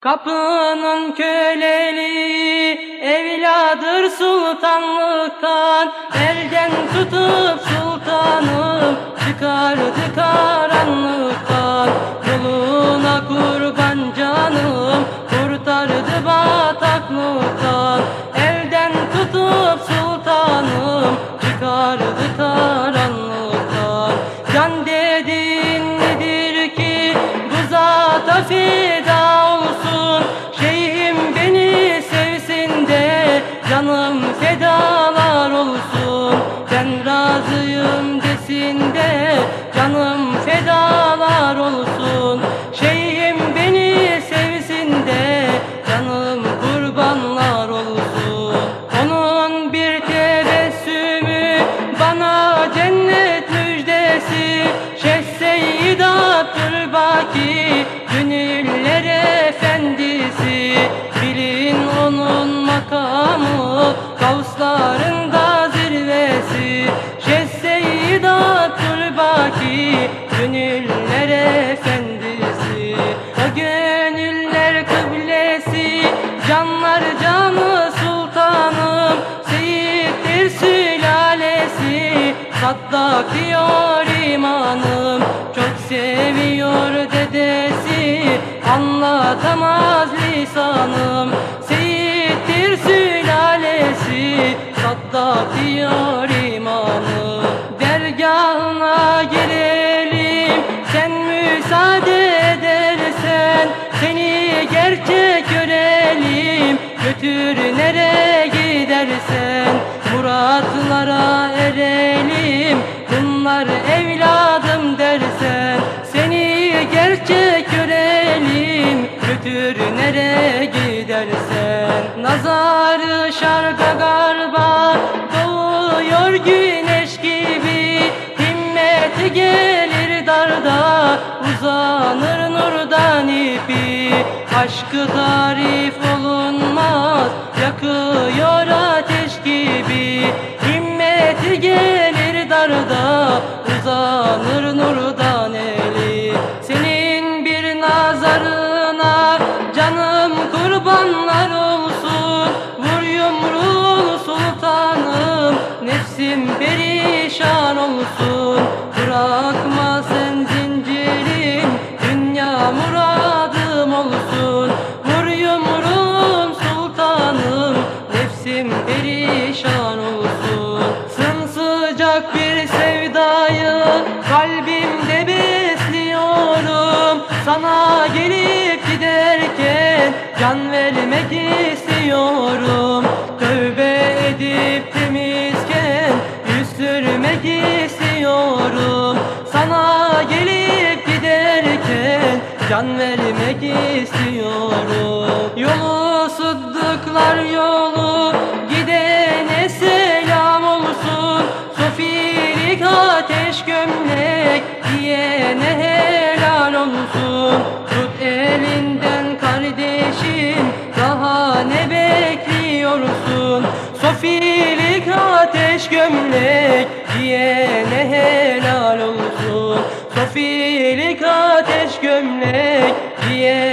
Kapının köleli evladır sultanlıktan. Elden tutup sultanım çıkardı karanlıktan Yoluna kurban canım kurtardı bataklıktan. Elden tutup sultanım çıkardı karanlıktan Abdülbaki gönüller efendisi. Bilin onun makamı Gavsların da zirvesi. Şeyh Seyyid Abdülbaki gönüller efendisi. O gönüller kıblesi canlar canı sultanım. Seyittir sülalesi Saddak diyor imanım. Çok seviyor Anlatamaz lisanım Seyittir sülalesi. Saddak diyor imanım Dergahına girelim. Sen müsaade edersen Seni gerçek görelim. Götür nereye gidersen Muratlara erelim. Bunlar evladım dersen Nazarı şarka garba Doğuyor güneş gibi. Himmeti gelir darda Uzanır nurdan ipi. Aşkı tarif olunmaz Can vermek istiyorum. Tövbe edip temizken Yüz sürmek istiyorum. Sana gelip giderken Can vermek istiyorum. Yolu sıddıklar yolu Gidene selam olsun. Sofilik ateş gömlek Diyene gömlek Diyene helal olsun. Sofilik ateş gömlek Diyene